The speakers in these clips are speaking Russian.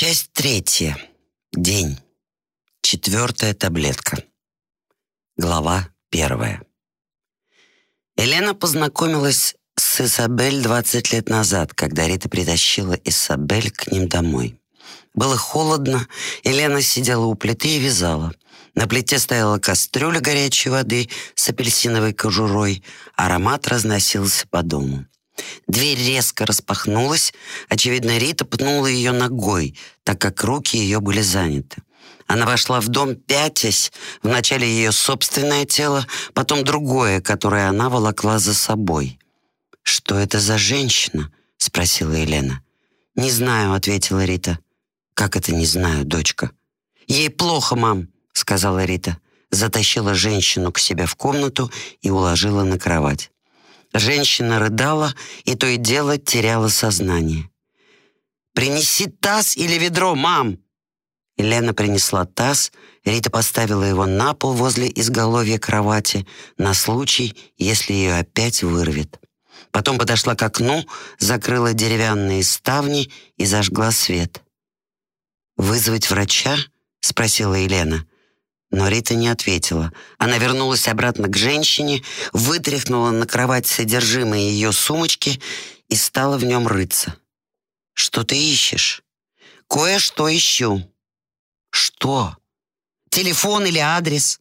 Часть третья. День. Четвертая таблетка. Глава первая. Елена познакомилась с Изабель 20 лет назад, когда Рита притащила Изабель к ним домой. Было холодно, Елена сидела у плиты и вязала. На плите стояла кастрюля горячей воды с апельсиновой кожурой. Аромат разносился по дому. Дверь резко распахнулась. Очевидно, Рита пнула ее ногой, так как руки ее были заняты. Она вошла в дом, пятясь, вначале ее собственное тело, потом другое, которое она волокла за собой. «Что это за женщина?» — спросила Елена. «Не знаю», — ответила Рита. «Как это не знаю, дочка?» «Ей плохо, мам», — сказала Рита. Затащила женщину к себе в комнату и уложила на кровать. Женщина рыдала и то и дело теряла сознание. «Принеси таз или ведро, мам!» Елена принесла таз, Рита поставила его на пол возле изголовья кровати на случай, если ее опять вырвет. Потом подошла к окну, закрыла деревянные ставни и зажгла свет. «Вызвать врача?» — спросила Елена. Но Рита не ответила. Она вернулась обратно к женщине, вытряхнула на кровать содержимое ее сумочки и стала в нем рыться. «Что ты ищешь?» «Кое-что ищу». «Что?» «Телефон или адрес?»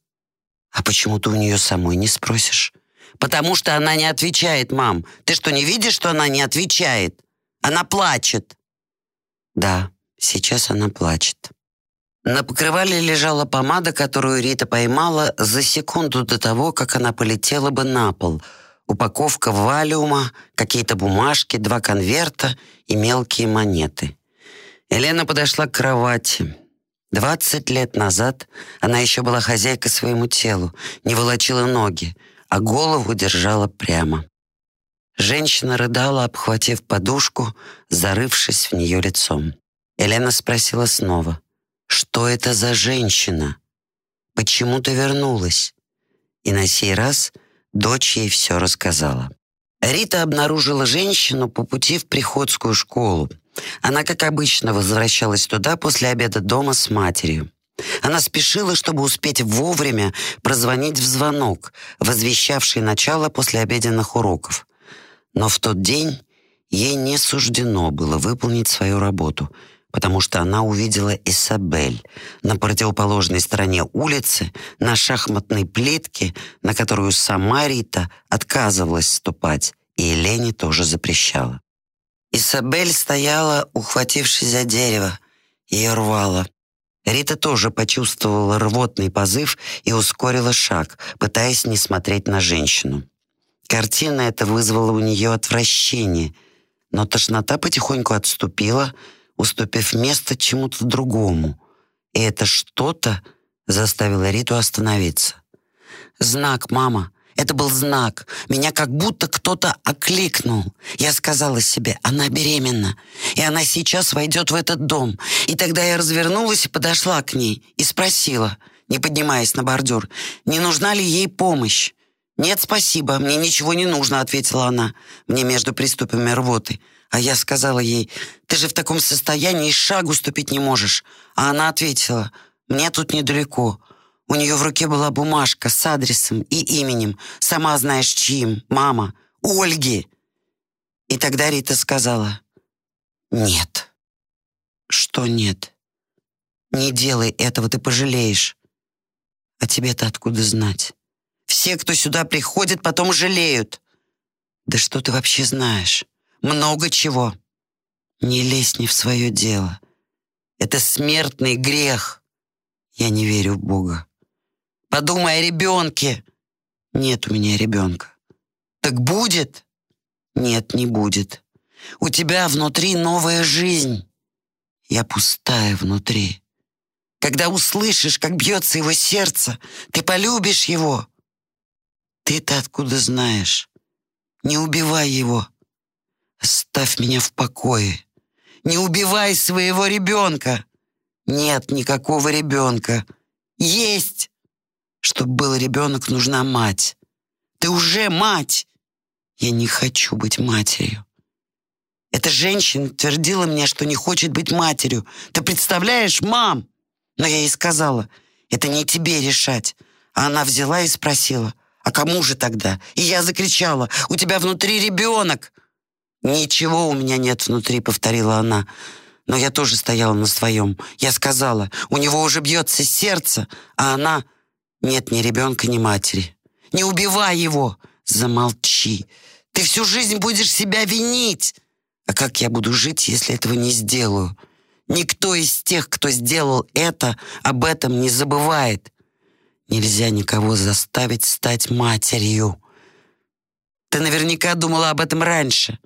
«А почему ты у нее самой не спросишь?» «Потому что она не отвечает, мам. Ты что, не видишь, что она не отвечает? Она плачет». «Да, сейчас она плачет». На покрывале лежала помада, которую Рита поймала за секунду до того, как она полетела бы на пол. Упаковка валиума, какие-то бумажки, два конверта и мелкие монеты. Елена подошла к кровати. Двадцать лет назад она еще была хозяйкой своему телу, не волочила ноги, а голову держала прямо. Женщина рыдала, обхватив подушку, зарывшись в нее лицом. Елена спросила снова — что это за женщина? Почему ты вернулась? И на сей раз дочь ей все рассказала. Рита обнаружила женщину по пути в приходскую школу. Она, как обычно, возвращалась туда после обеда дома с матерью. Она спешила, чтобы успеть вовремя прозвонить в звонок, возвещавший начало послеобеденных уроков. Но в тот день ей не суждено было выполнить свою работу — потому что она увидела Исабель на противоположной стороне улицы, на шахматной плитке, на которую сама Рита отказывалась ступать, и Елене тоже запрещала. Исабель стояла, ухватившись за дерево, ее рвало. Рита тоже почувствовала рвотный позыв и ускорила шаг, пытаясь не смотреть на женщину. Картина эта вызвала у нее отвращение, но тошнота потихоньку отступила, уступив место чему-то другому. И это что-то заставило Риту остановиться. «Знак, мама!» Это был знак. Меня как будто кто-то окликнул. Я сказала себе, она беременна, и она сейчас войдет в этот дом. И тогда я развернулась и подошла к ней и спросила, не поднимаясь на бордюр, не нужна ли ей помощь. «Нет, спасибо, мне ничего не нужно», — ответила она, мне между приступами рвоты. А я сказала ей, ты же в таком состоянии шагу ступить не можешь. А она ответила, мне тут недалеко. У нее в руке была бумажка с адресом и именем. Сама знаешь, чьим. Мама. Ольги. И тогда Рита сказала, нет. Что нет? Не делай этого, ты пожалеешь. А тебе-то откуда знать? Все, кто сюда приходит, потом жалеют. Да что ты вообще знаешь? Много чего. Не лезь не в свое дело. Это смертный грех. Я не верю в Бога. Подумай о ребенке. Нет у меня ребенка. Так будет? Нет, не будет. У тебя внутри новая жизнь. Я пустая внутри. Когда услышишь, как бьется его сердце, ты полюбишь его. Ты-то откуда знаешь? Не убивай его. Оставь меня в покое. Не убивай своего ребенка. Нет никакого ребенка. Есть. Чтобы был ребенок, нужна мать. Ты уже мать. Я не хочу быть матерью. Эта женщина твердила мне, что не хочет быть матерью. Ты представляешь, мам? Но я ей сказала, это не тебе решать. А она взяла и спросила, а кому же тогда? И я закричала, у тебя внутри ребенок. Ничего у меня нет внутри, повторила она. Но я тоже стояла на своем. Я сказала, у него уже бьется сердце, а она... Нет ни ребенка, ни матери. Не убивай его! Замолчи. Ты всю жизнь будешь себя винить. А как я буду жить, если этого не сделаю? Никто из тех, кто сделал это, об этом не забывает. Нельзя никого заставить стать матерью. Ты наверняка думала об этом раньше.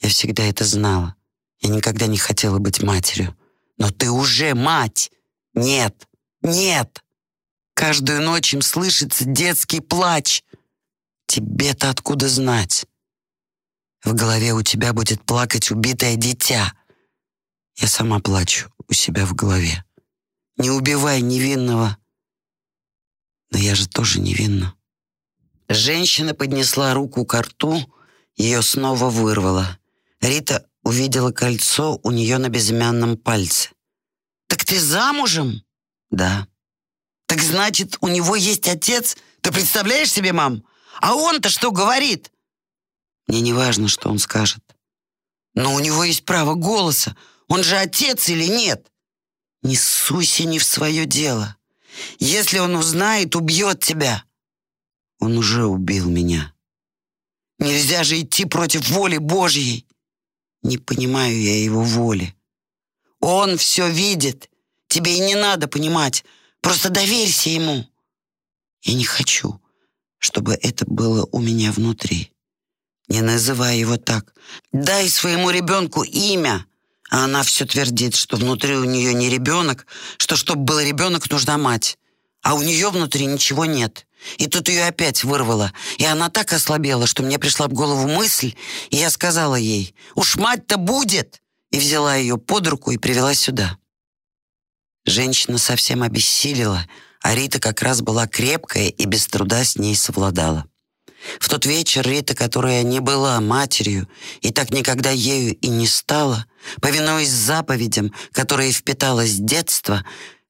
Я всегда это знала. Я никогда не хотела быть матерью. Но ты уже мать. Нет, нет. Каждую ночь им слышится детский плач. Тебе-то откуда знать? В голове у тебя будет плакать убитое дитя. Я сама плачу у себя в голове. Не убивай невинного. Но я же тоже невинна. Женщина поднесла руку к рту, ее снова вырвало. Рита увидела кольцо у нее на безымянном пальце. «Так ты замужем?» «Да». «Так значит, у него есть отец? Ты представляешь себе, мам? А он-то что говорит?» «Мне не важно, что он скажет. Но у него есть право голоса. Он же отец или нет?» «Не суйся не в свое дело. Если он узнает, убьет тебя». «Он уже убил меня». «Нельзя же идти против воли Божьей». «Не понимаю я его воли». «Он все видит. Тебе и не надо понимать. Просто доверься ему». «Я не хочу, чтобы это было у меня внутри». «Не называй его так. Дай своему ребенку имя». А она все твердит, что внутри у нее не ребенок, что чтобы был ребенок, нужна мать. А у нее внутри ничего нет. И тут ее опять вырвало. И она так ослабела, что мне пришла в голову мысль, и я сказала ей, «Уж мать-то будет!» И взяла ее под руку и привела сюда. Женщина совсем обессилила, а Рита как раз была крепкая и без труда с ней совладала. В тот вечер Рита, которая не была матерью и так никогда ею и не стала, повинуясь заповедям, которые впитала с детства,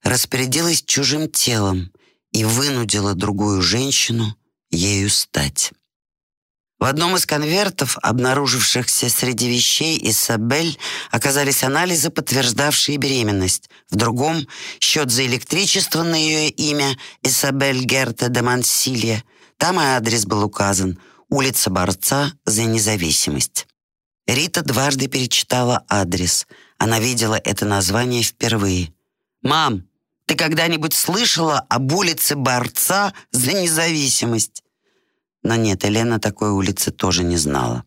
распорядилась чужим телом и вынудила другую женщину ею стать. В одном из конвертов, обнаружившихся среди вещей Исабель, оказались анализы, подтверждавшие беременность. В другом — счет за электричество на ее имя Исабель Герта де Мансилья. Там и адрес был указан — улица Борца за независимость. Рита дважды перечитала адрес. Она видела это название впервые. «Мам, ты когда-нибудь слышала об улице Борца за независимость?» Но нет, Елена такой улицы тоже не знала.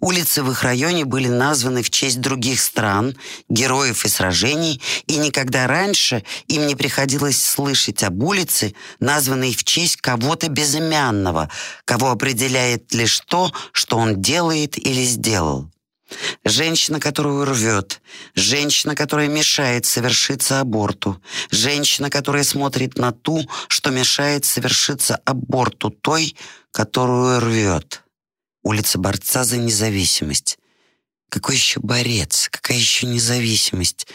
Улицы в их районе были названы в честь других стран, героев и сражений, и никогда раньше им не приходилось слышать об улице, названной в честь кого-то безымянного, кого определяет лишь то, что он делает или сделал. Женщина, которую рвет. Женщина, которая мешает совершиться аборту. Женщина, которая смотрит на ту, что мешает совершиться аборту той, которую рвет. Улица борца за независимость. Какой еще борец? Какая еще независимость?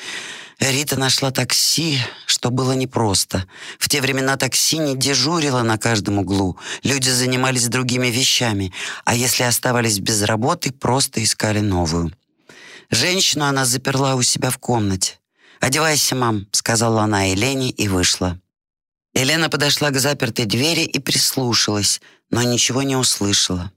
Рита нашла такси, что было непросто. В те времена такси не дежурило на каждом углу. Люди занимались другими вещами, а если оставались без работы, просто искали новую. Женщину она заперла у себя в комнате. «Одевайся, мам», — сказала она Елене и вышла. Елена подошла к запертой двери и прислушалась, но ничего не услышала.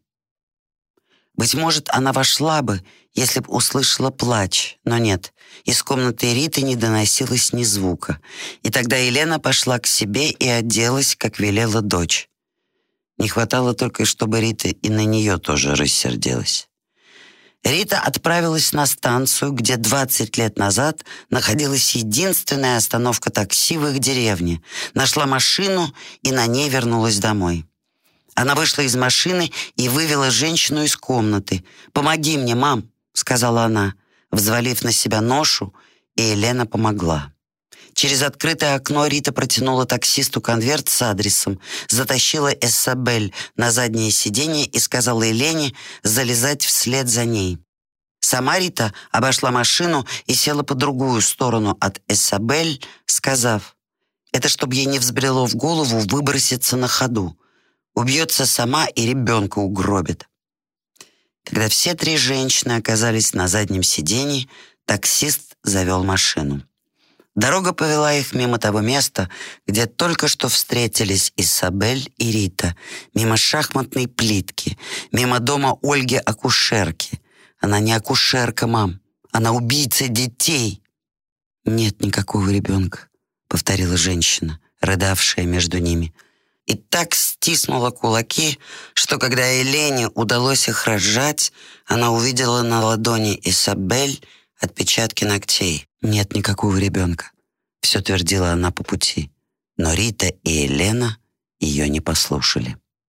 Быть может, она вошла бы, если б услышала плач, но нет, из комнаты Риты не доносилось ни звука. И тогда Елена пошла к себе и оделась, как велела дочь. Не хватало только, чтобы Рита и на нее тоже рассердилась. Рита отправилась на станцию, где 20 лет назад находилась единственная остановка такси в их деревне, нашла машину и на ней вернулась домой. Она вышла из машины и вывела женщину из комнаты. «Помоги мне, мам», — сказала она, взвалив на себя ношу, и Елена помогла. Через открытое окно Рита протянула таксисту конверт с адресом, затащила Эссабель на заднее сиденье и сказала Елене залезать вслед за ней. Сама Рита обошла машину и села по другую сторону от Эссабель, сказав, «Это чтобы ей не взбрело в голову выброситься на ходу. Убьется сама и ребенка угробит». Когда все три женщины оказались на заднем сиденье, таксист завел машину. Дорога повела их мимо того места, где только что встретились Исабель и Рита, мимо шахматной плитки, мимо дома Ольги-акушерки. Она не акушерка, мам, она убийца детей. «Нет никакого ребенка», — повторила женщина, рыдавшая между ними. И так стиснула кулаки, что когда Елене удалось их разжать, она увидела на ладони Исабель отпечатки ногтей. «Нет никакого ребенка», — все твердила она по пути. Но Рита и Елена ее не послушали.